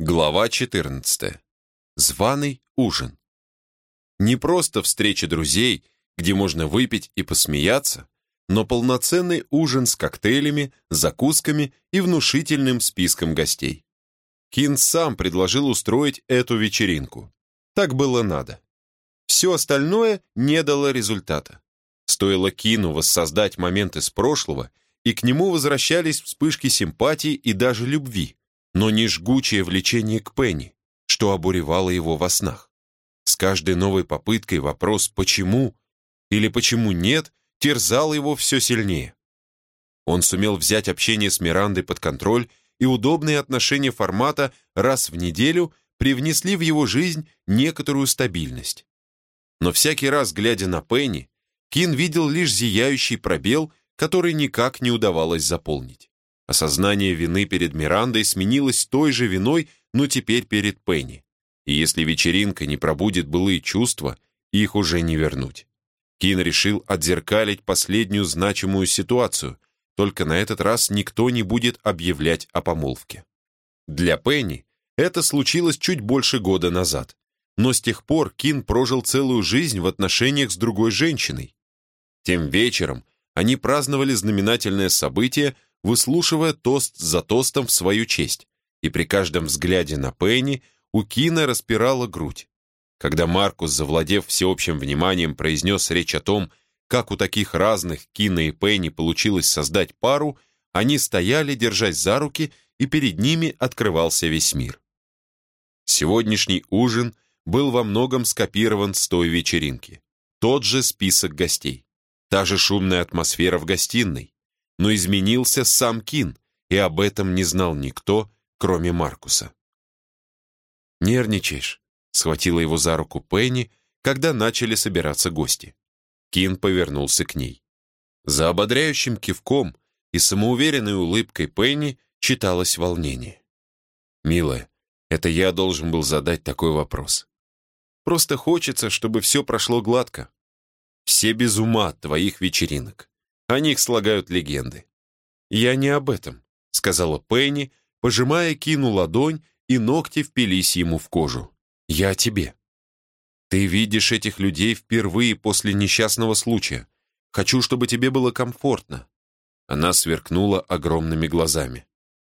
Глава 14. Званый ужин. Не просто встреча друзей, где можно выпить и посмеяться, но полноценный ужин с коктейлями, закусками и внушительным списком гостей. Кин сам предложил устроить эту вечеринку. Так было надо. Все остальное не дало результата. Стоило Кину воссоздать момент из прошлого, и к нему возвращались вспышки симпатии и даже любви но не жгучее влечение к Пенни, что обуревало его во снах. С каждой новой попыткой вопрос «почему?» или «почему нет?» терзал его все сильнее. Он сумел взять общение с Мирандой под контроль, и удобные отношения формата раз в неделю привнесли в его жизнь некоторую стабильность. Но всякий раз, глядя на Пенни, Кин видел лишь зияющий пробел, который никак не удавалось заполнить. Осознание вины перед Мирандой сменилось той же виной, но теперь перед Пенни. И если вечеринка не пробудит былые чувства, их уже не вернуть. Кин решил отзеркалить последнюю значимую ситуацию, только на этот раз никто не будет объявлять о помолвке. Для Пенни это случилось чуть больше года назад, но с тех пор Кин прожил целую жизнь в отношениях с другой женщиной. Тем вечером они праздновали знаменательное событие – выслушивая тост за тостом в свою честь, и при каждом взгляде на Пенни у Кина распирала грудь. Когда Маркус, завладев всеобщим вниманием, произнес речь о том, как у таких разных Кина и Пенни получилось создать пару, они стояли, держась за руки, и перед ними открывался весь мир. Сегодняшний ужин был во многом скопирован с той вечеринки. Тот же список гостей, та же шумная атмосфера в гостиной, но изменился сам Кин, и об этом не знал никто, кроме Маркуса. «Нервничаешь?» — схватила его за руку Пенни, когда начали собираться гости. Кин повернулся к ней. За ободряющим кивком и самоуверенной улыбкой Пенни читалось волнение. «Милая, это я должен был задать такой вопрос. Просто хочется, чтобы все прошло гладко. Все без ума от твоих вечеринок. О них слагают легенды. «Я не об этом», — сказала Пенни, пожимая Кину ладонь, и ногти впились ему в кожу. «Я о тебе. Ты видишь этих людей впервые после несчастного случая. Хочу, чтобы тебе было комфортно». Она сверкнула огромными глазами.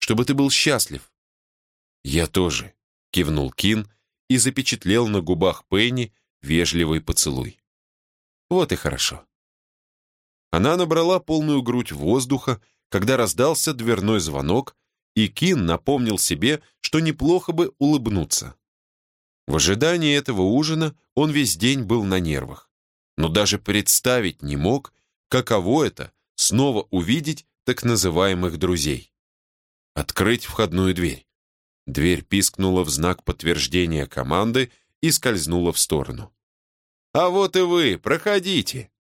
«Чтобы ты был счастлив». «Я тоже», — кивнул Кин и запечатлел на губах Пенни вежливый поцелуй. «Вот и хорошо». Она набрала полную грудь воздуха, когда раздался дверной звонок, и Кин напомнил себе, что неплохо бы улыбнуться. В ожидании этого ужина он весь день был на нервах, но даже представить не мог, каково это снова увидеть так называемых друзей. Открыть входную дверь. Дверь пискнула в знак подтверждения команды и скользнула в сторону. «А вот и вы, проходите!»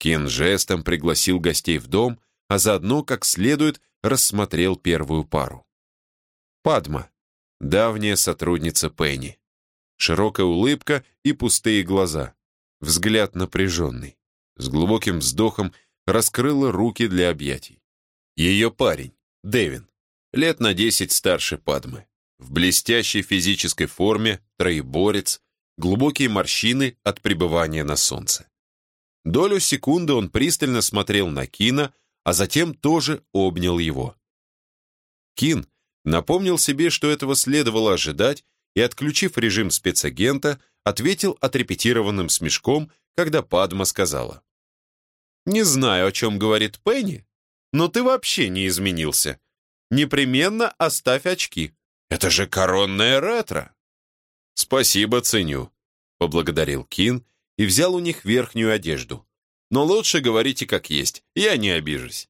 Кин жестом пригласил гостей в дом, а заодно как следует рассмотрел первую пару. Падма, давняя сотрудница Пенни. Широкая улыбка и пустые глаза. Взгляд напряженный. С глубоким вздохом раскрыла руки для объятий. Ее парень, Дэвин, лет на десять старше Падмы. В блестящей физической форме, троеборец, глубокие морщины от пребывания на солнце. Долю секунды он пристально смотрел на Кина, а затем тоже обнял его. Кин напомнил себе, что этого следовало ожидать, и, отключив режим спецагента, ответил отрепетированным смешком, когда Падма сказала. «Не знаю, о чем говорит Пенни, но ты вообще не изменился. Непременно оставь очки. Это же коронное ретро!» «Спасибо, ценю», — поблагодарил Кин и взял у них верхнюю одежду. «Но лучше говорите как есть, я не обижусь».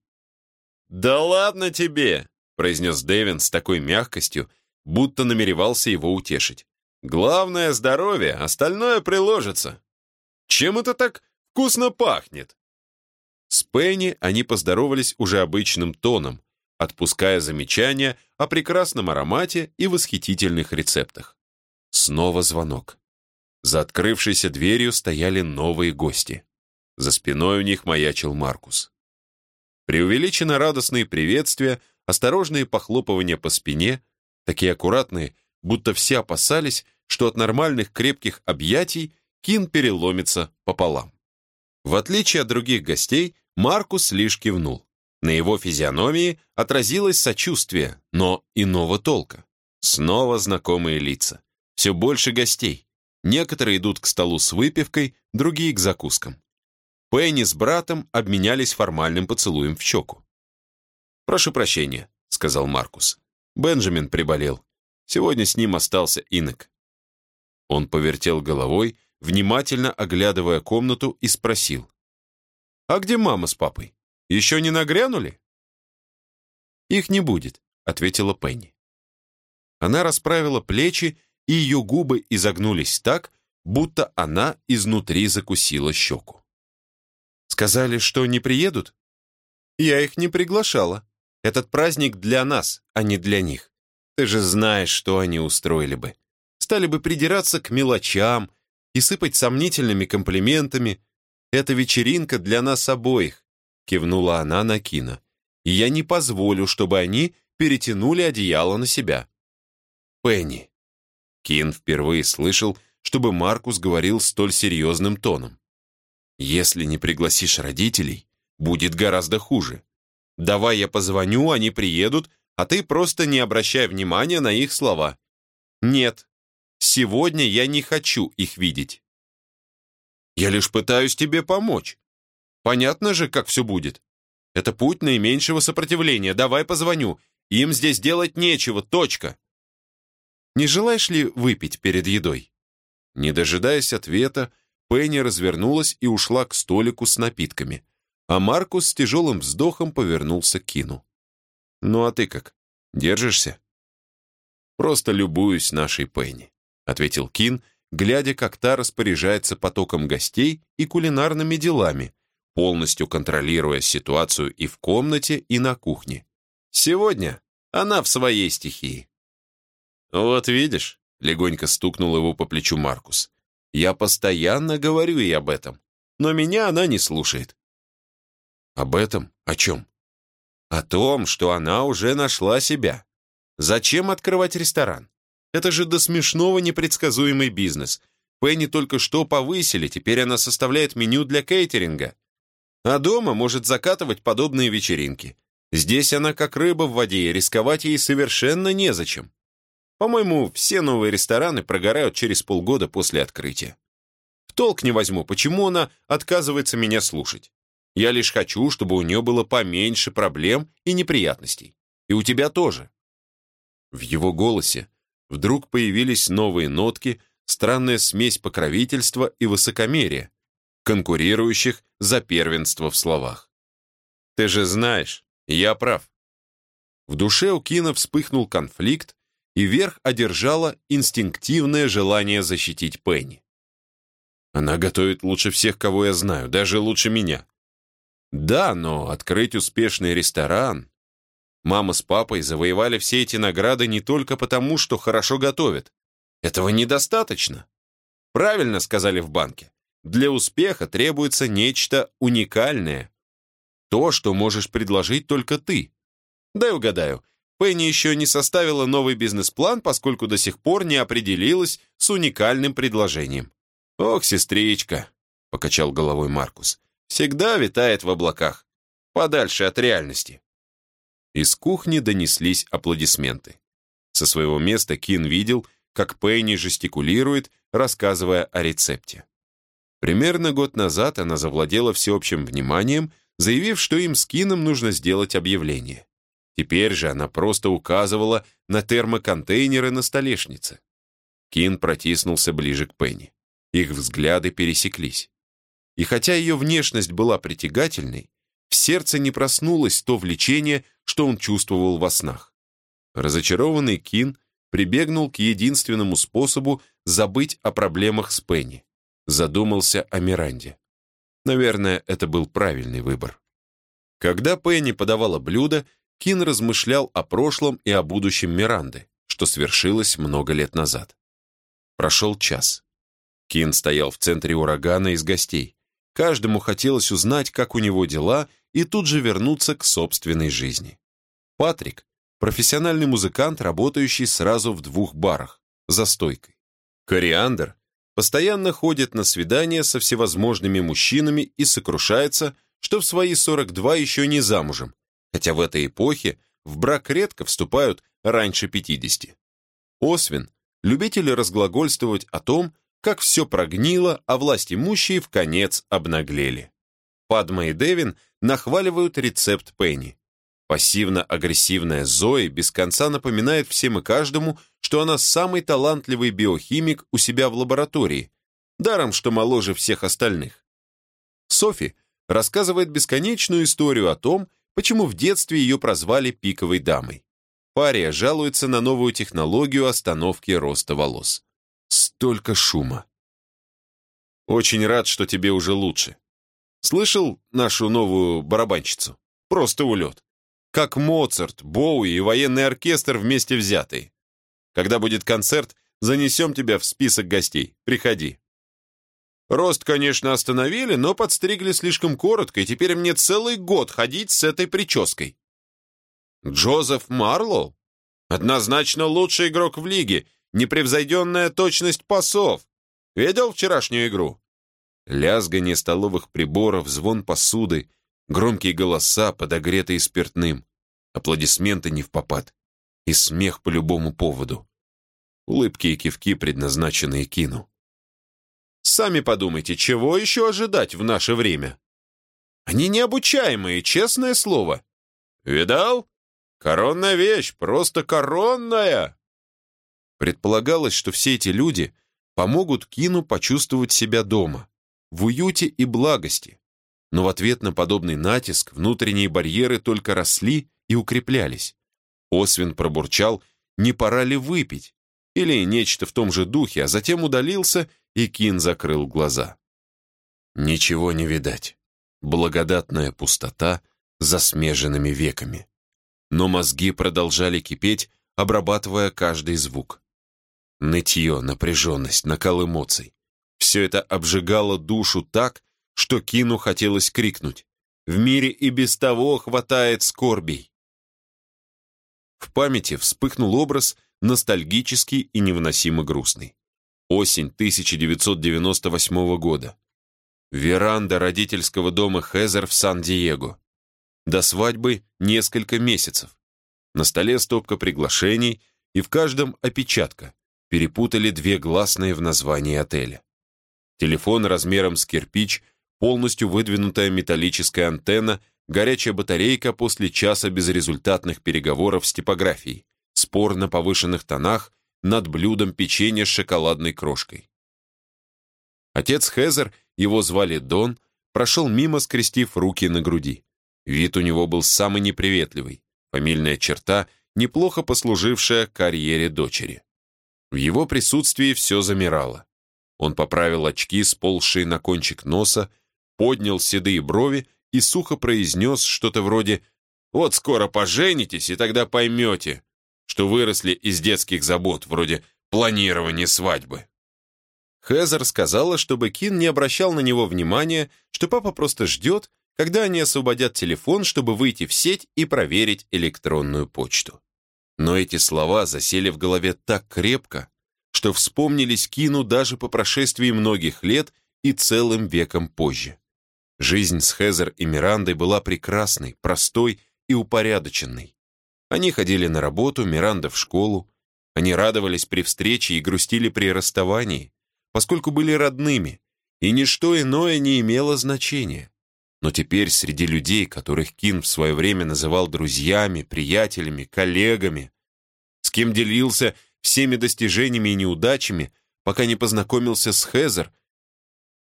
«Да ладно тебе!» — произнес Дэвин с такой мягкостью, будто намеревался его утешить. «Главное — здоровье, остальное приложится. Чем это так вкусно пахнет?» С Пенни они поздоровались уже обычным тоном, отпуская замечания о прекрасном аромате и восхитительных рецептах. Снова звонок. За открывшейся дверью стояли новые гости. За спиной у них маячил Маркус. Преувеличенно радостные приветствия, осторожные похлопывания по спине, такие аккуратные, будто все опасались, что от нормальных крепких объятий Кин переломится пополам. В отличие от других гостей, Маркус лишь кивнул. На его физиономии отразилось сочувствие, но иного толка. Снова знакомые лица. Все больше гостей. Некоторые идут к столу с выпивкой, другие к закускам. Пенни с братом обменялись формальным поцелуем в щеку. «Прошу прощения», — сказал Маркус. «Бенджамин приболел. Сегодня с ним остался инок». Он повертел головой, внимательно оглядывая комнату, и спросил. «А где мама с папой? Еще не нагрянули?» «Их не будет», — ответила Пенни. Она расправила плечи, и ее губы изогнулись так, будто она изнутри закусила щеку. Сказали, что не приедут? Я их не приглашала. Этот праздник для нас, а не для них. Ты же знаешь, что они устроили бы. Стали бы придираться к мелочам и сыпать сомнительными комплиментами. Это вечеринка для нас обоих, кивнула она на Кина. И я не позволю, чтобы они перетянули одеяло на себя. Пенни. Кин впервые слышал, чтобы Маркус говорил столь серьезным тоном. Если не пригласишь родителей, будет гораздо хуже. Давай я позвоню, они приедут, а ты просто не обращай внимания на их слова. Нет, сегодня я не хочу их видеть. Я лишь пытаюсь тебе помочь. Понятно же, как все будет. Это путь наименьшего сопротивления. Давай позвоню. Им здесь делать нечего, точка. Не желаешь ли выпить перед едой? Не дожидаясь ответа, Пенни развернулась и ушла к столику с напитками, а Маркус с тяжелым вздохом повернулся к Кину. «Ну а ты как? Держишься?» «Просто любуюсь нашей Пенни», — ответил Кин, глядя, как та распоряжается потоком гостей и кулинарными делами, полностью контролируя ситуацию и в комнате, и на кухне. «Сегодня она в своей стихии». «Вот видишь», — легонько стукнул его по плечу Маркус, я постоянно говорю ей об этом, но меня она не слушает. Об этом? О чем? О том, что она уже нашла себя. Зачем открывать ресторан? Это же до смешного непредсказуемый бизнес. Пенни только что повысили, теперь она составляет меню для кейтеринга. А дома может закатывать подобные вечеринки. Здесь она как рыба в воде, и рисковать ей совершенно незачем. По-моему, все новые рестораны прогорают через полгода после открытия. В толк не возьму, почему она отказывается меня слушать. Я лишь хочу, чтобы у нее было поменьше проблем и неприятностей. И у тебя тоже. В его голосе вдруг появились новые нотки, странная смесь покровительства и высокомерия, конкурирующих за первенство в словах. Ты же знаешь, я прав. В душе у Кина вспыхнул конфликт, и верх одержало инстинктивное желание защитить Пенни. Она готовит лучше всех, кого я знаю, даже лучше меня. Да, но открыть успешный ресторан... Мама с папой завоевали все эти награды не только потому, что хорошо готовят. Этого недостаточно. Правильно сказали в банке. Для успеха требуется нечто уникальное. То, что можешь предложить только ты. Дай угадаю, Пенни еще не составила новый бизнес-план, поскольку до сих пор не определилась с уникальным предложением. «Ох, сестричка», — покачал головой Маркус, «всегда витает в облаках, подальше от реальности». Из кухни донеслись аплодисменты. Со своего места Кин видел, как Пенни жестикулирует, рассказывая о рецепте. Примерно год назад она завладела всеобщим вниманием, заявив, что им с Кином нужно сделать объявление. Теперь же она просто указывала на термоконтейнеры на столешнице. Кин протиснулся ближе к Пенни. Их взгляды пересеклись. И хотя ее внешность была притягательной, в сердце не проснулось то влечение, что он чувствовал во снах. Разочарованный Кин прибегнул к единственному способу забыть о проблемах с Пенни. Задумался о Миранде. Наверное, это был правильный выбор. Когда Пенни подавала блюдо, Кин размышлял о прошлом и о будущем Миранды, что свершилось много лет назад. Прошел час. Кин стоял в центре урагана из гостей. Каждому хотелось узнать, как у него дела, и тут же вернуться к собственной жизни. Патрик — профессиональный музыкант, работающий сразу в двух барах. за стойкой. Кориандр постоянно ходит на свидания со всевозможными мужчинами и сокрушается, что в свои 42 еще не замужем, хотя в этой эпохе в брак редко вступают раньше 50. Освин – любитель разглагольствовать о том, как все прогнило, а власть имущие в конец обнаглели. Падма и Девин нахваливают рецепт Пенни. Пассивно-агрессивная Зои без конца напоминает всем и каждому, что она самый талантливый биохимик у себя в лаборатории, даром, что моложе всех остальных. Софи рассказывает бесконечную историю о том, почему в детстве ее прозвали пиковой дамой. Пария жалуется на новую технологию остановки роста волос. Столько шума. Очень рад, что тебе уже лучше. Слышал нашу новую барабанщицу? Просто улет. Как Моцарт, Боуи и военный оркестр вместе взятые. Когда будет концерт, занесем тебя в список гостей. Приходи. Рост, конечно, остановили, но подстригли слишком коротко, и теперь мне целый год ходить с этой прической. Джозеф Марлоу? Однозначно лучший игрок в лиге, непревзойденная точность пасов. Видел вчерашнюю игру? Лязганье столовых приборов, звон посуды, громкие голоса, подогретые спиртным, аплодисменты не в попад и смех по любому поводу. Улыбки и кивки, предназначенные Кину. Сами подумайте, чего еще ожидать в наше время? Они необучаемые, честное слово. Видал? Коронная вещь, просто коронная. Предполагалось, что все эти люди помогут Кину почувствовать себя дома, в уюте и благости. Но в ответ на подобный натиск внутренние барьеры только росли и укреплялись. Освин пробурчал, не пора ли выпить, или нечто в том же духе, а затем удалился, и Кин закрыл глаза. Ничего не видать. Благодатная пустота за смеженными веками. Но мозги продолжали кипеть, обрабатывая каждый звук. Нытье, напряженность, накал эмоций. Все это обжигало душу так, что Кину хотелось крикнуть. В мире и без того хватает скорбей. В памяти вспыхнул образ, ностальгический и невыносимо грустный. Осень 1998 года. Веранда родительского дома Хезер в Сан-Диего. До свадьбы несколько месяцев. На столе стопка приглашений, и в каждом опечатка. Перепутали две гласные в названии отеля. Телефон размером с кирпич, полностью выдвинутая металлическая антенна, горячая батарейка после часа безрезультатных переговоров с типографией, спор на повышенных тонах над блюдом печенья с шоколадной крошкой. Отец Хезер, его звали Дон, прошел мимо, скрестив руки на груди. Вид у него был самый неприветливый, фамильная черта, неплохо послужившая карьере дочери. В его присутствии все замирало. Он поправил очки, сползшие на кончик носа, поднял седые брови и сухо произнес что-то вроде «Вот скоро поженитесь, и тогда поймете, что выросли из детских забот, вроде планирования свадьбы». Хезер сказала, чтобы Кин не обращал на него внимания, что папа просто ждет, когда они освободят телефон, чтобы выйти в сеть и проверить электронную почту. Но эти слова засели в голове так крепко, что вспомнились Кину даже по прошествии многих лет и целым веком позже. Жизнь с Хезер и Мирандой была прекрасной, простой и упорядоченной. Они ходили на работу, Миранда в школу. Они радовались при встрече и грустили при расставании, поскольку были родными, и ничто иное не имело значения. Но теперь среди людей, которых Кин в свое время называл друзьями, приятелями, коллегами, с кем делился всеми достижениями и неудачами, пока не познакомился с Хезер,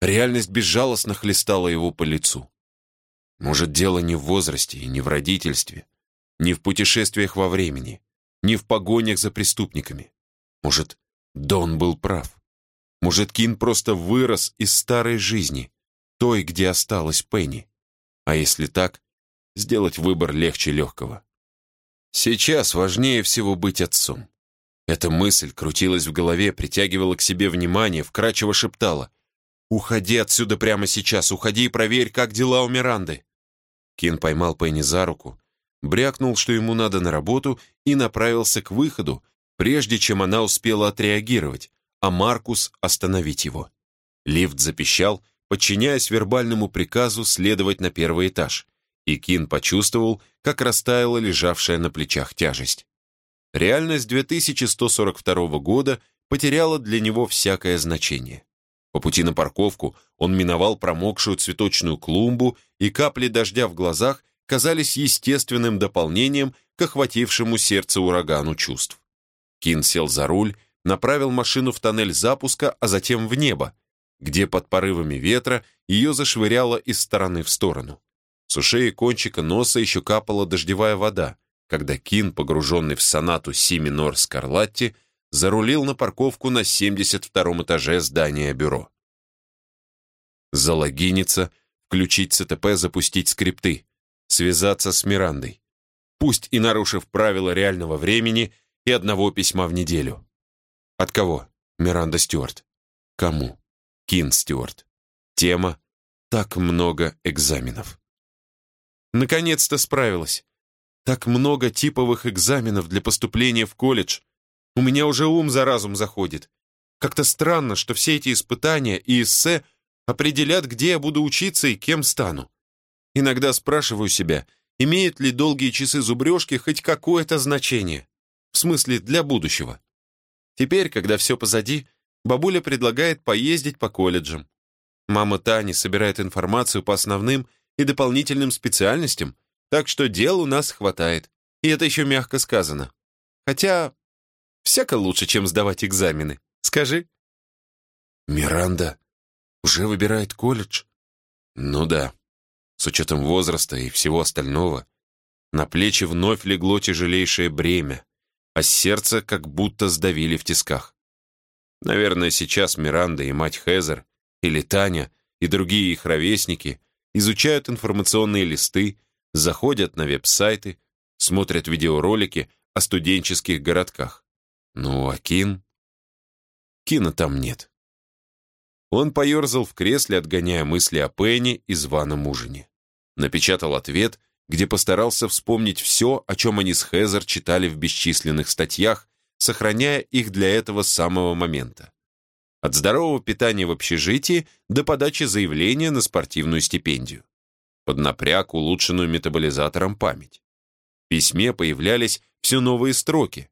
реальность безжалостно хлестала его по лицу. Может, дело не в возрасте и не в родительстве, не в путешествиях во времени, не в погонях за преступниками. Может, Дон был прав. Может, Кин просто вырос из старой жизни, той, где осталась Пенни. А если так, сделать выбор легче легкого. Сейчас важнее всего быть отцом. Эта мысль крутилась в голове, притягивала к себе внимание, вкрадчиво шептала. «Уходи отсюда прямо сейчас, уходи и проверь, как дела у Миранды». Кин поймал Пенни за руку, брякнул, что ему надо на работу, и направился к выходу, прежде чем она успела отреагировать, а Маркус остановить его. Лифт запищал, подчиняясь вербальному приказу следовать на первый этаж, и Кин почувствовал, как растаяла лежавшая на плечах тяжесть. Реальность 2142 года потеряла для него всякое значение. По пути на парковку он миновал промокшую цветочную клумбу, и капли дождя в глазах казались естественным дополнением к охватившему сердце урагану чувств. Кин сел за руль, направил машину в тоннель запуска, а затем в небо, где под порывами ветра ее зашвыряло из стороны в сторону. С ушей кончика носа еще капала дождевая вода, когда Кин, погруженный в сонату си минор Скарлатти, зарулил на парковку на 72-м этаже здания бюро. Залогиниться, включить ЦТП, запустить скрипты, связаться с Мирандой. Пусть и нарушив правила реального времени и одного письма в неделю. От кого? Миранда Стюарт. Кому? Кин Стюарт. Тема «Так много экзаменов». Наконец-то справилась. Так много типовых экзаменов для поступления в колледж. У меня уже ум за разум заходит. Как-то странно, что все эти испытания и эссе определят, где я буду учиться и кем стану. Иногда спрашиваю себя, имеют ли долгие часы зубрежки хоть какое-то значение? В смысле, для будущего. Теперь, когда все позади, бабуля предлагает поездить по колледжам. Мама Тани собирает информацию по основным и дополнительным специальностям, так что дел у нас хватает. И это еще мягко сказано. Хотя, всяко лучше, чем сдавать экзамены. Скажи. Миранда уже выбирает колледж? Ну да. С учетом возраста и всего остального, на плечи вновь легло тяжелейшее бремя, а сердце как будто сдавили в тисках. Наверное, сейчас Миранда и мать Хезер, или Таня, и другие их ровесники изучают информационные листы, заходят на веб-сайты, смотрят видеоролики о студенческих городках. Ну, а Кин? Кина там нет. Он поерзал в кресле, отгоняя мысли о Пенни и званом ужине. Напечатал ответ, где постарался вспомнить все, о чем они с Хезер читали в бесчисленных статьях, сохраняя их для этого самого момента. От здорового питания в общежитии до подачи заявления на спортивную стипендию. Поднапряг улучшенную метаболизатором память. В письме появлялись все новые строки.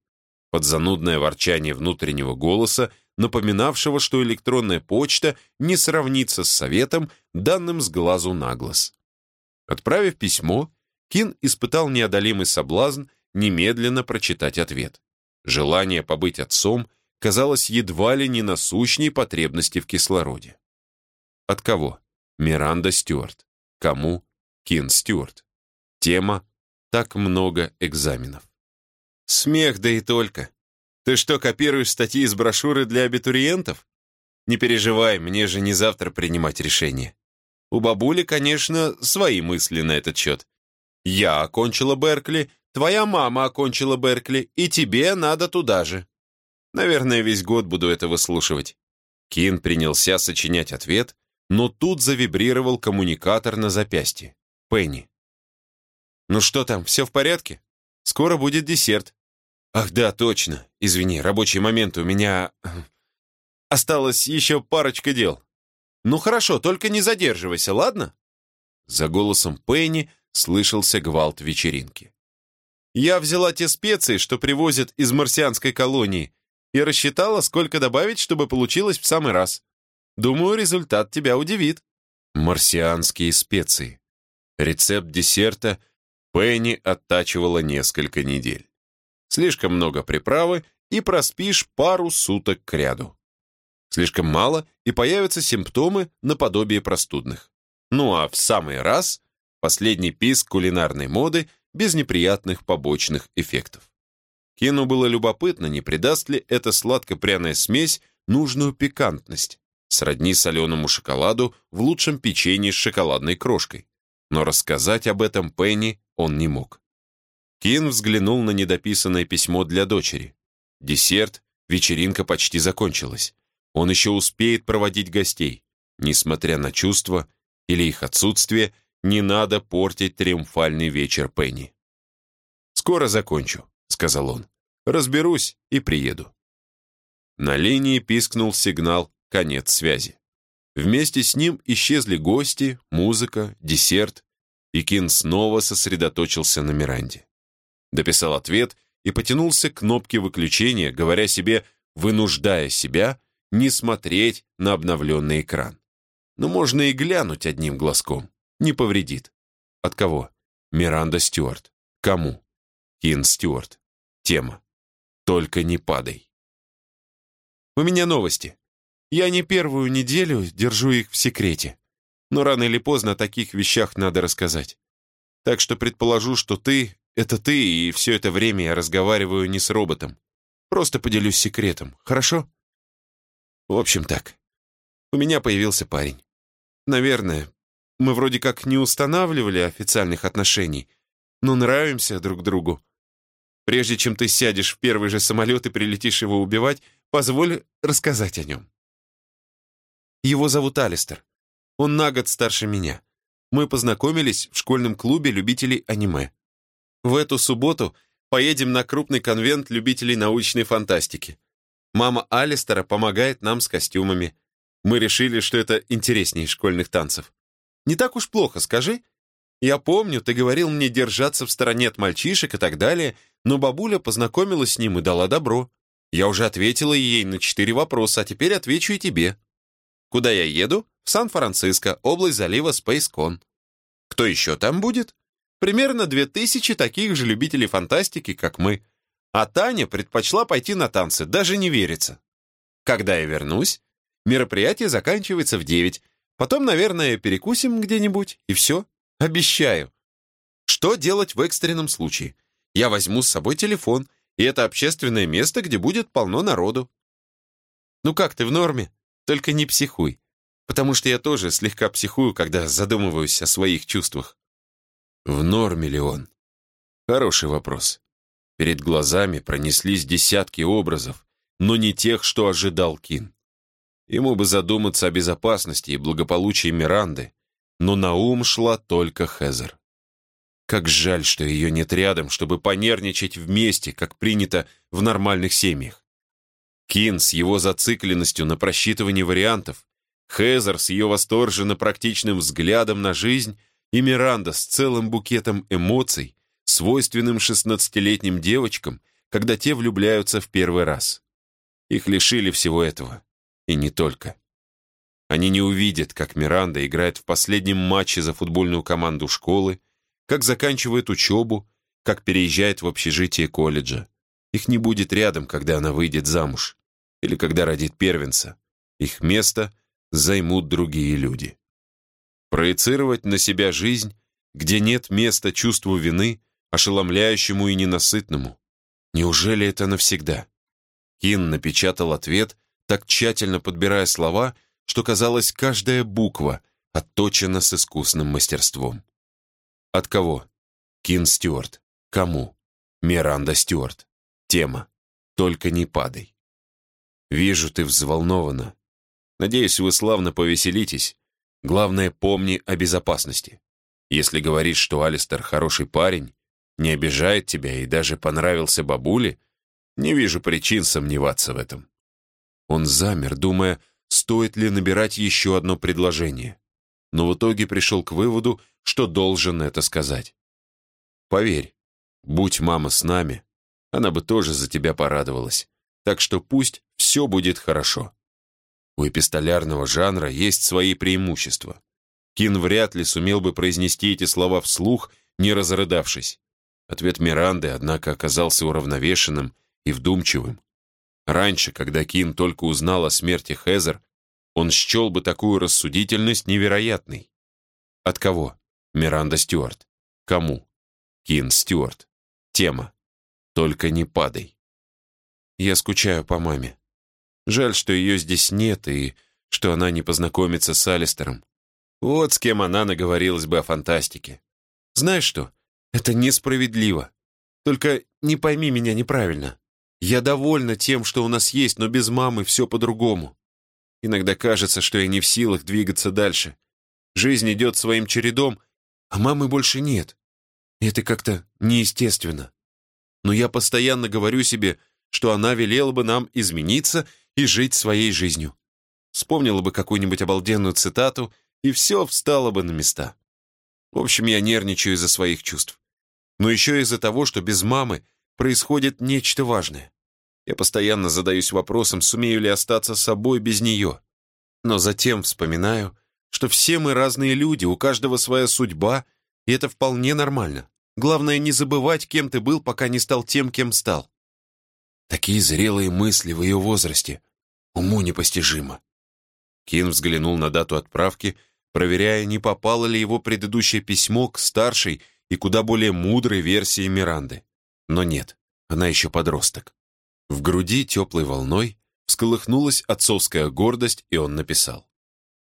Под занудное ворчание внутреннего голоса, напоминавшего, что электронная почта не сравнится с советом, данным с глазу на глаз. Отправив письмо, Кин испытал неодолимый соблазн немедленно прочитать ответ. Желание побыть отцом – казалось едва ли не насущней потребности в кислороде. От кого? Миранда Стюарт. Кому? Кин Стюарт. Тема «Так много экзаменов». Смех, да и только. Ты что, копируешь статьи из брошюры для абитуриентов? Не переживай, мне же не завтра принимать решение. У бабули, конечно, свои мысли на этот счет. Я окончила Беркли, твоя мама окончила Беркли, и тебе надо туда же. Наверное, весь год буду это выслушивать. Кин принялся сочинять ответ, но тут завибрировал коммуникатор на запястье. Пенни. «Ну что там, все в порядке? Скоро будет десерт». «Ах да, точно. Извини, рабочий момент у меня... Осталось еще парочка дел. Ну хорошо, только не задерживайся, ладно?» За голосом Пенни слышался гвалт вечеринки. «Я взяла те специи, что привозят из марсианской колонии, и рассчитала, сколько добавить, чтобы получилось в самый раз. Думаю, результат тебя удивит. Марсианские специи. Рецепт десерта Пенни оттачивала несколько недель. Слишком много приправы, и проспишь пару суток к ряду. Слишком мало, и появятся симптомы наподобие простудных. Ну а в самый раз последний писк кулинарной моды без неприятных побочных эффектов. Кену было любопытно, не придаст ли эта сладко-пряная смесь нужную пикантность, сродни соленому шоколаду в лучшем печенье с шоколадной крошкой. Но рассказать об этом Пенни он не мог. Кин взглянул на недописанное письмо для дочери. Десерт, вечеринка почти закончилась. Он еще успеет проводить гостей. Несмотря на чувства или их отсутствие, не надо портить триумфальный вечер Пенни. «Скоро закончу», — сказал он. Разберусь и приеду». На линии пискнул сигнал «Конец связи». Вместе с ним исчезли гости, музыка, десерт, и Кин снова сосредоточился на Миранде. Дописал ответ и потянулся к кнопке выключения, говоря себе, вынуждая себя не смотреть на обновленный экран. Но можно и глянуть одним глазком. Не повредит. От кого? Миранда Стюарт. Кому? Кин Стюарт. Тема. Только не падай. У меня новости. Я не первую неделю держу их в секрете. Но рано или поздно о таких вещах надо рассказать. Так что предположу, что ты — это ты, и все это время я разговариваю не с роботом. Просто поделюсь секретом, хорошо? В общем так. У меня появился парень. Наверное, мы вроде как не устанавливали официальных отношений, но нравимся друг другу. Прежде чем ты сядешь в первый же самолет и прилетишь его убивать, позволь рассказать о нем. Его зовут Алистер. Он на год старше меня. Мы познакомились в школьном клубе любителей аниме. В эту субботу поедем на крупный конвент любителей научной фантастики. Мама Алистера помогает нам с костюмами. Мы решили, что это интереснее школьных танцев. Не так уж плохо, скажи. Я помню, ты говорил мне держаться в стороне от мальчишек и так далее, но бабуля познакомилась с ним и дала добро. Я уже ответила ей на четыре вопроса, а теперь отвечу и тебе. Куда я еду? В Сан-Франциско, область залива Спейскон. Кто еще там будет? Примерно две тысячи таких же любителей фантастики, как мы. А Таня предпочла пойти на танцы, даже не верится. Когда я вернусь, мероприятие заканчивается в девять. Потом, наверное, перекусим где-нибудь, и все. Обещаю. Что делать в экстренном случае? Я возьму с собой телефон, и это общественное место, где будет полно народу. Ну как, ты в норме? Только не психуй. Потому что я тоже слегка психую, когда задумываюсь о своих чувствах. В норме ли он? Хороший вопрос. Перед глазами пронеслись десятки образов, но не тех, что ожидал Кин. Ему бы задуматься о безопасности и благополучии Миранды, но на ум шла только Хезер. Как жаль, что ее нет рядом, чтобы понервничать вместе, как принято в нормальных семьях. Кин с его зацикленностью на просчитывании вариантов, Хезер с ее восторженно практичным взглядом на жизнь и Миранда с целым букетом эмоций, свойственным шестнадцатилетним девочкам, когда те влюбляются в первый раз. Их лишили всего этого. И не только. Они не увидят, как Миранда играет в последнем матче за футбольную команду школы, как заканчивает учебу, как переезжает в общежитие колледжа. Их не будет рядом, когда она выйдет замуж или когда родит первенца. Их место займут другие люди. Проецировать на себя жизнь, где нет места чувству вины, ошеломляющему и ненасытному. Неужели это навсегда? Кин напечатал ответ, так тщательно подбирая слова, что казалось, каждая буква отточена с искусным мастерством. От кого? Кин Стюарт. Кому? Миранда Стюарт. Тема. Только не падай. Вижу, ты взволнована. Надеюсь, вы славно повеселитесь. Главное, помни о безопасности. Если говоришь, что Алистер хороший парень, не обижает тебя и даже понравился бабуле, не вижу причин сомневаться в этом. Он замер, думая, стоит ли набирать еще одно предложение. Но в итоге пришел к выводу, что должен это сказать. Поверь, будь мама с нами, она бы тоже за тебя порадовалась. Так что пусть все будет хорошо. У эпистолярного жанра есть свои преимущества. Кин вряд ли сумел бы произнести эти слова вслух, не разрыдавшись. Ответ Миранды, однако, оказался уравновешенным и вдумчивым. Раньше, когда Кин только узнал о смерти Хезер, он счел бы такую рассудительность невероятной. От кого? Миранда Стюарт. Кому? Кин Стюарт. Тема. Только не падай. Я скучаю по маме. Жаль, что ее здесь нет и что она не познакомится с Алистером. Вот с кем она наговорилась бы о фантастике. Знаешь что? Это несправедливо. Только не пойми меня неправильно. Я довольна тем, что у нас есть, но без мамы все по-другому. Иногда кажется, что я не в силах двигаться дальше. Жизнь идет своим чередом, а мамы больше нет. Это как-то неестественно. но я постоянно говорю себе, что она велела бы нам измениться и жить своей жизнью. Вспомнила бы какую-нибудь обалденную цитату, и все встало бы на места. В общем, я нервничаю из-за своих чувств. Но еще из-за того, что без мамы происходит нечто важное. Я постоянно задаюсь вопросом, сумею ли остаться собой без нее. Но затем вспоминаю, что все мы разные люди, у каждого своя судьба, и это вполне нормально. Главное не забывать, кем ты был, пока не стал тем, кем стал. Такие зрелые мысли в ее возрасте. Уму непостижимо. Кин взглянул на дату отправки, проверяя, не попало ли его предыдущее письмо к старшей и куда более мудрой версии Миранды. Но нет, она еще подросток. В груди теплой волной всколыхнулась отцовская гордость, и он написал.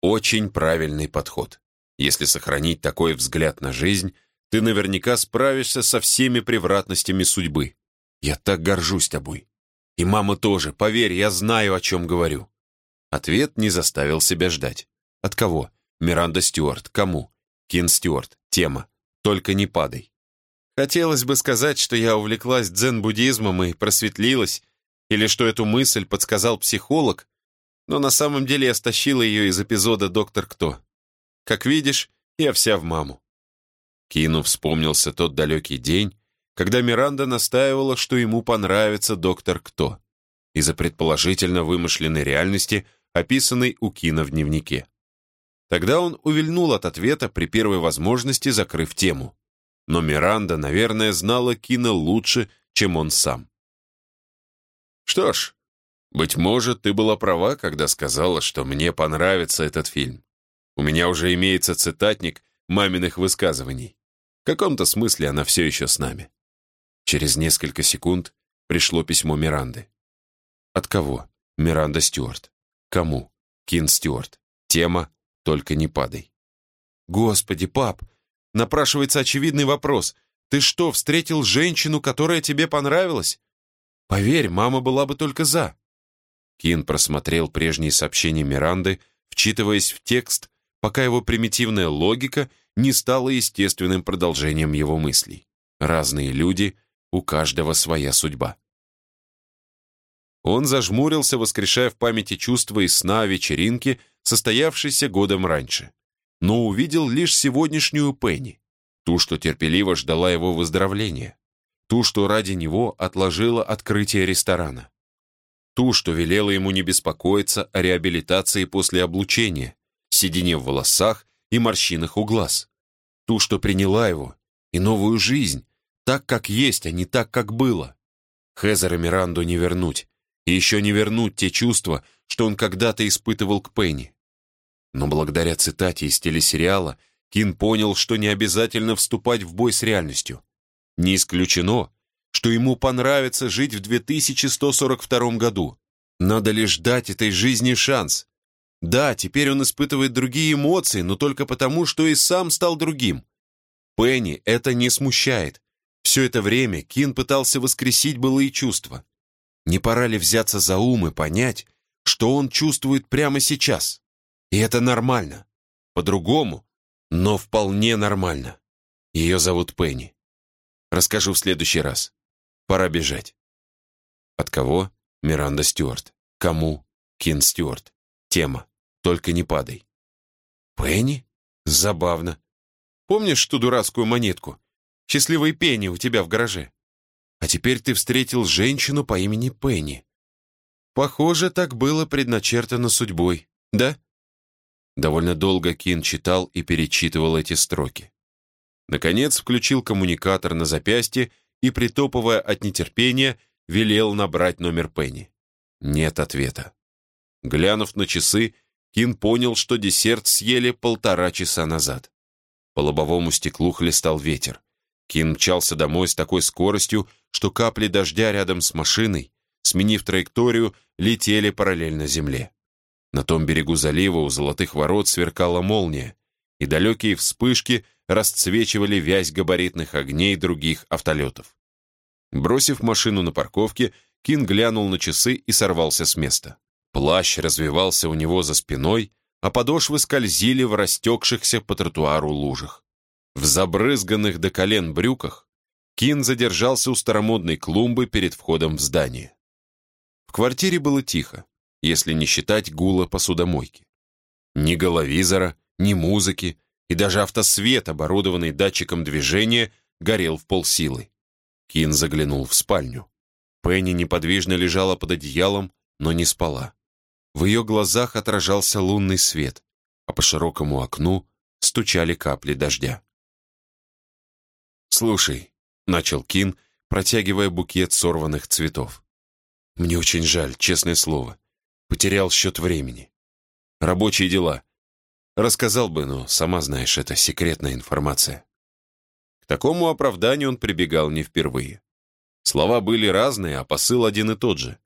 Очень правильный подход. Если сохранить такой взгляд на жизнь, ты наверняка справишься со всеми превратностями судьбы. Я так горжусь тобой. И мама тоже, поверь, я знаю, о чем говорю. Ответ не заставил себя ждать. От кого? Миранда Стюарт. Кому? Кин Стюарт. Тема. Только не падай. Хотелось бы сказать, что я увлеклась дзен-буддизмом и просветлилась, или что эту мысль подсказал психолог, но на самом деле я стащила ее из эпизода «Доктор Кто». Как видишь, я вся в маму. Кину вспомнился тот далекий день, когда Миранда настаивала, что ему понравится «Доктор Кто», из-за предположительно вымышленной реальности, описанной у Кина в дневнике. Тогда он увильнул от ответа при первой возможности, закрыв тему но Миранда, наверное, знала Кина лучше, чем он сам. «Что ж, быть может, ты была права, когда сказала, что мне понравится этот фильм. У меня уже имеется цитатник маминых высказываний. В каком-то смысле она все еще с нами». Через несколько секунд пришло письмо Миранды. От кого? Миранда Стюарт. Кому? Кин Стюарт. Тема «Только не падай». «Господи, пап, Напрашивается очевидный вопрос. Ты что, встретил женщину, которая тебе понравилась? Поверь, мама была бы только за. Кин просмотрел прежние сообщения Миранды, вчитываясь в текст, пока его примитивная логика не стала естественным продолжением его мыслей. Разные люди, у каждого своя судьба. Он зажмурился, воскрешая в памяти чувства и сна о вечеринке, состоявшейся годом раньше но увидел лишь сегодняшнюю Пенни, ту, что терпеливо ждала его выздоровления, ту, что ради него отложила открытие ресторана, ту, что велела ему не беспокоиться о реабилитации после облучения, седине в волосах и морщинах у глаз, ту, что приняла его и новую жизнь, так, как есть, а не так, как было. Хезера Миранду не вернуть, и еще не вернуть те чувства, что он когда-то испытывал к Пенни. Но благодаря цитате из телесериала Кин понял, что не обязательно вступать в бой с реальностью. Не исключено, что ему понравится жить в 2142 году. Надо лишь дать этой жизни шанс. Да, теперь он испытывает другие эмоции, но только потому, что и сам стал другим. Пенни это не смущает. Все это время Кин пытался воскресить былые чувства. Не пора ли взяться за ум и понять, что он чувствует прямо сейчас? И это нормально. По-другому, но вполне нормально. Ее зовут Пенни. Расскажу в следующий раз. Пора бежать. От кого? Миранда Стюарт. Кому? Кин Стюарт. Тема. Только не падай. Пенни? Забавно. Помнишь ту дурацкую монетку? Счастливой Пенни у тебя в гараже. А теперь ты встретил женщину по имени Пенни. Похоже, так было предначертано судьбой, да? Довольно долго Кин читал и перечитывал эти строки. Наконец включил коммуникатор на запястье и, притопывая от нетерпения, велел набрать номер Пенни. Нет ответа. Глянув на часы, Кин понял, что десерт съели полтора часа назад. По лобовому стеклу хлестал ветер. Кин мчался домой с такой скоростью, что капли дождя рядом с машиной, сменив траекторию, летели параллельно земле. На том берегу залива у золотых ворот сверкала молния, и далекие вспышки расцвечивали вязь габаритных огней других автолетов. Бросив машину на парковке, Кин глянул на часы и сорвался с места. Плащ развивался у него за спиной, а подошвы скользили в растекшихся по тротуару лужах. В забрызганных до колен брюках Кин задержался у старомодной клумбы перед входом в здание. В квартире было тихо, если не считать гула посудомойки. Ни головизора, ни музыки, и даже автосвет, оборудованный датчиком движения, горел в полсилы. Кин заглянул в спальню. Пенни неподвижно лежала под одеялом, но не спала. В ее глазах отражался лунный свет, а по широкому окну стучали капли дождя. «Слушай», — начал Кин, протягивая букет сорванных цветов. «Мне очень жаль, честное слово. Потерял счет времени. Рабочие дела. Рассказал бы, но, сама знаешь, это секретная информация». К такому оправданию он прибегал не впервые. Слова были разные, а посыл один и тот же.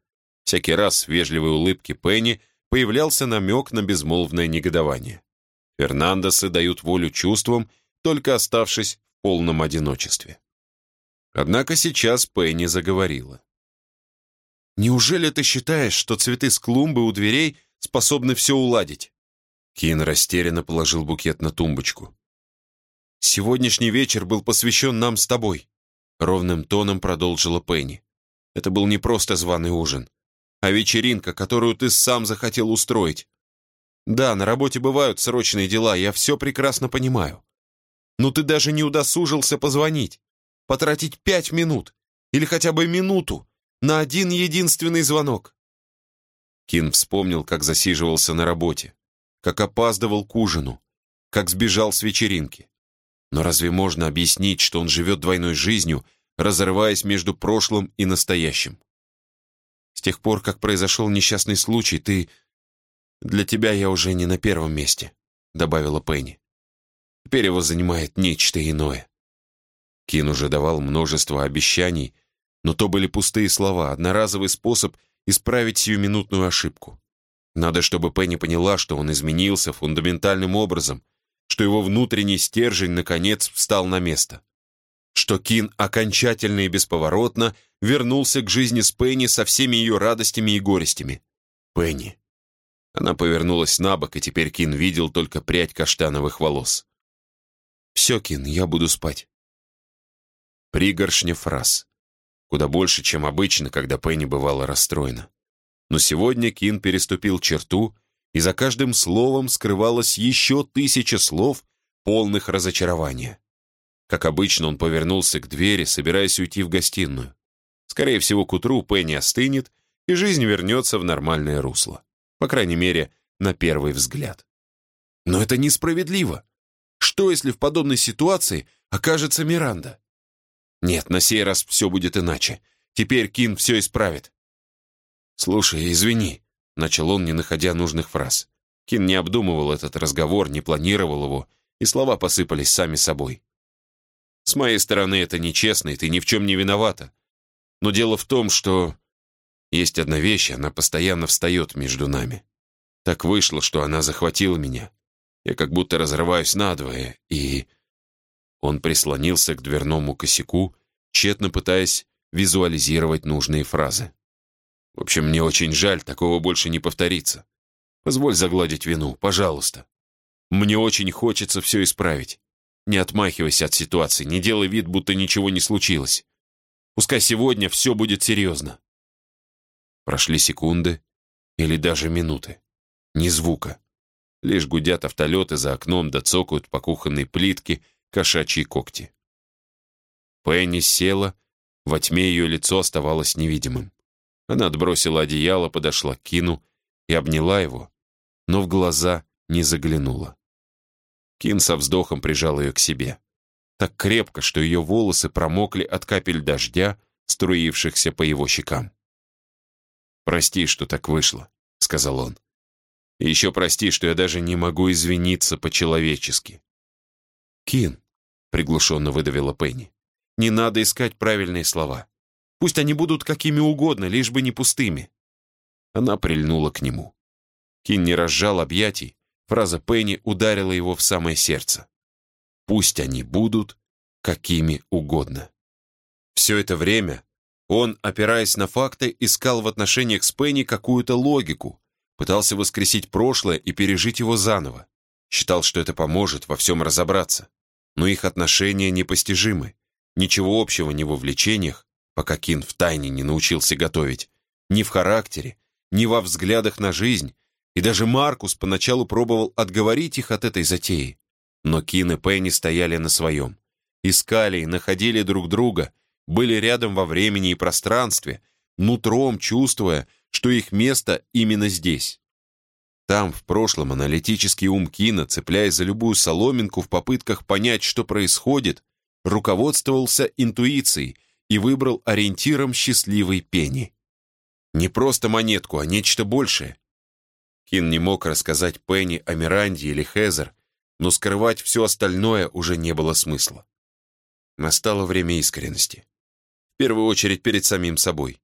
Всякий раз в вежливой улыбке Пенни появлялся намек на безмолвное негодование. Фернандесы дают волю чувствам, только оставшись в полном одиночестве. Однако сейчас Пенни заговорила. «Неужели ты считаешь, что цветы с клумбы у дверей способны все уладить?» Кин растерянно положил букет на тумбочку. «Сегодняшний вечер был посвящен нам с тобой», — ровным тоном продолжила Пенни. «Это был не просто званый ужин, а вечеринка, которую ты сам захотел устроить. Да, на работе бывают срочные дела, я все прекрасно понимаю. Но ты даже не удосужился позвонить, потратить пять минут или хотя бы минуту на один единственный звонок». Кин вспомнил, как засиживался на работе, как опаздывал к ужину, как сбежал с вечеринки. Но разве можно объяснить, что он живет двойной жизнью, разрываясь между прошлым и настоящим? С тех пор, как произошел несчастный случай, ты... Для тебя я уже не на первом месте», — добавила Пенни. «Теперь его занимает нечто иное». Кин уже давал множество обещаний, но то были пустые слова, одноразовый способ исправить сиюминутную ошибку. Надо, чтобы Пенни поняла, что он изменился фундаментальным образом, что его внутренний стержень, наконец, встал на место. Что Кин окончательно и бесповоротно вернулся к жизни с Пенни со всеми ее радостями и горестями. Пенни. Она повернулась на бок, и теперь Кин видел только прядь каштановых волос. «Все, Кин, я буду спать». Пригоршня фраз. Куда больше, чем обычно, когда Пенни бывала расстроена. Но сегодня Кин переступил черту и за каждым словом скрывалось еще тысяча слов, полных разочарования. Как обычно, он повернулся к двери, собираясь уйти в гостиную. Скорее всего, к утру Пенни остынет, и жизнь вернется в нормальное русло. По крайней мере, на первый взгляд. Но это несправедливо. Что, если в подобной ситуации окажется Миранда? Нет, на сей раз все будет иначе. Теперь Кин все исправит. «Слушай, извини», Начал он, не находя нужных фраз. Кин не обдумывал этот разговор, не планировал его, и слова посыпались сами собой. «С моей стороны это нечестно, и ты ни в чем не виновата. Но дело в том, что есть одна вещь, она постоянно встает между нами. Так вышло, что она захватила меня. Я как будто разрываюсь надвое, и...» Он прислонился к дверному косяку, тщетно пытаясь визуализировать нужные фразы. В общем, мне очень жаль, такого больше не повторится. Позволь загладить вину, пожалуйста. Мне очень хочется все исправить. Не отмахивайся от ситуации, не делай вид, будто ничего не случилось. Пускай сегодня все будет серьезно. Прошли секунды или даже минуты. Ни звука. Лишь гудят автолеты за окном, да цокают по кухонной плитке кошачьи когти. Пенни села, во тьме ее лицо оставалось невидимым. Она отбросила одеяло, подошла к Кину и обняла его, но в глаза не заглянула. Кин со вздохом прижал ее к себе. Так крепко, что ее волосы промокли от капель дождя, струившихся по его щекам. «Прости, что так вышло», — сказал он. «И еще прости, что я даже не могу извиниться по-человечески». «Кин», — приглушенно выдавила Пенни, — «не надо искать правильные слова. Пусть они будут какими угодно, лишь бы не пустыми. Она прильнула к нему. Кин не разжал объятий, фраза Пенни ударила его в самое сердце. «Пусть они будут какими угодно». Все это время он, опираясь на факты, искал в отношениях с Пенни какую-то логику, пытался воскресить прошлое и пережить его заново. Считал, что это поможет во всем разобраться. Но их отношения непостижимы. Ничего общего ни в увлечениях, пока Кин втайне не научился готовить, ни в характере, ни во взглядах на жизнь, и даже Маркус поначалу пробовал отговорить их от этой затеи. Но Кин и Пенни стояли на своем. Искали и находили друг друга, были рядом во времени и пространстве, нутром чувствуя, что их место именно здесь. Там, в прошлом, аналитический ум Кина, цепляясь за любую соломинку в попытках понять, что происходит, руководствовался интуицией и выбрал ориентиром счастливой пени. Не просто монетку, а нечто большее. Кин не мог рассказать Пенни о Миранде или Хезер, но скрывать все остальное уже не было смысла. Настало время искренности. В первую очередь перед самим собой.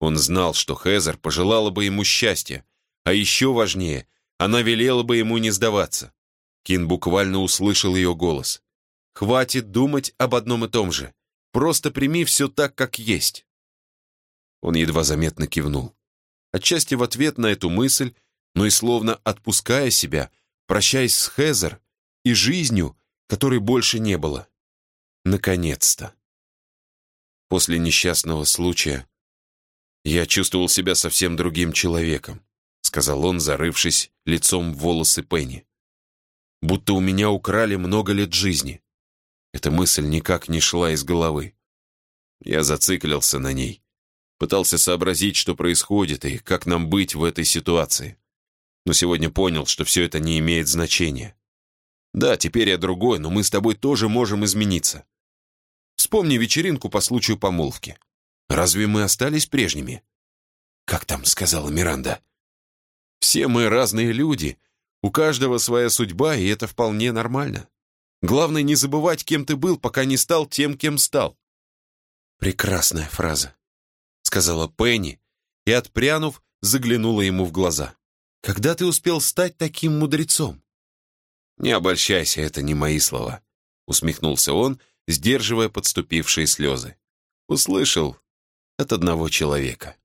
Он знал, что Хезер пожелала бы ему счастья, а еще важнее, она велела бы ему не сдаваться. Кин буквально услышал ее голос. «Хватит думать об одном и том же. Просто прими все так, как есть». Он едва заметно кивнул. Отчасти в ответ на эту мысль, но и словно отпуская себя, прощаясь с Хезер и жизнью, которой больше не было. Наконец-то. После несчастного случая я чувствовал себя совсем другим человеком, сказал он, зарывшись лицом в волосы Пенни. Будто у меня украли много лет жизни. Эта мысль никак не шла из головы. Я зациклился на ней. Пытался сообразить, что происходит и как нам быть в этой ситуации. Но сегодня понял, что все это не имеет значения. Да, теперь я другой, но мы с тобой тоже можем измениться. Вспомни вечеринку по случаю помолвки. Разве мы остались прежними? Как там сказала Миранда? Все мы разные люди, у каждого своя судьба, и это вполне нормально. Главное не забывать, кем ты был, пока не стал тем, кем стал. Прекрасная фраза, сказала Пенни, и, отпрянув, заглянула ему в глаза. Когда ты успел стать таким мудрецом? Не обольщайся, это не мои слова, усмехнулся он, сдерживая подступившие слезы. Услышал от одного человека.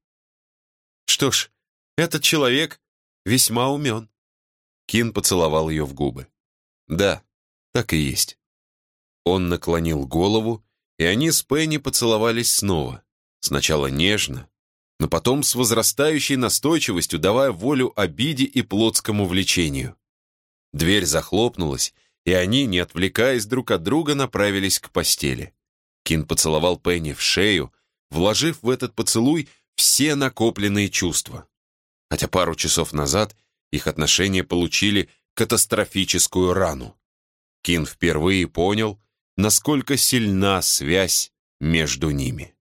Что ж, этот человек весьма умен. Кин поцеловал ее в губы. Да, так и есть. Он наклонил голову, и они с Пенни поцеловались снова. Сначала нежно, но потом с возрастающей настойчивостью давая волю обиде и плотскому влечению. Дверь захлопнулась, и они, не отвлекаясь друг от друга, направились к постели. Кин поцеловал Пенни в шею, вложив в этот поцелуй все накопленные чувства. Хотя пару часов назад их отношения получили катастрофическую рану. Кин впервые понял, насколько сильна связь между ними.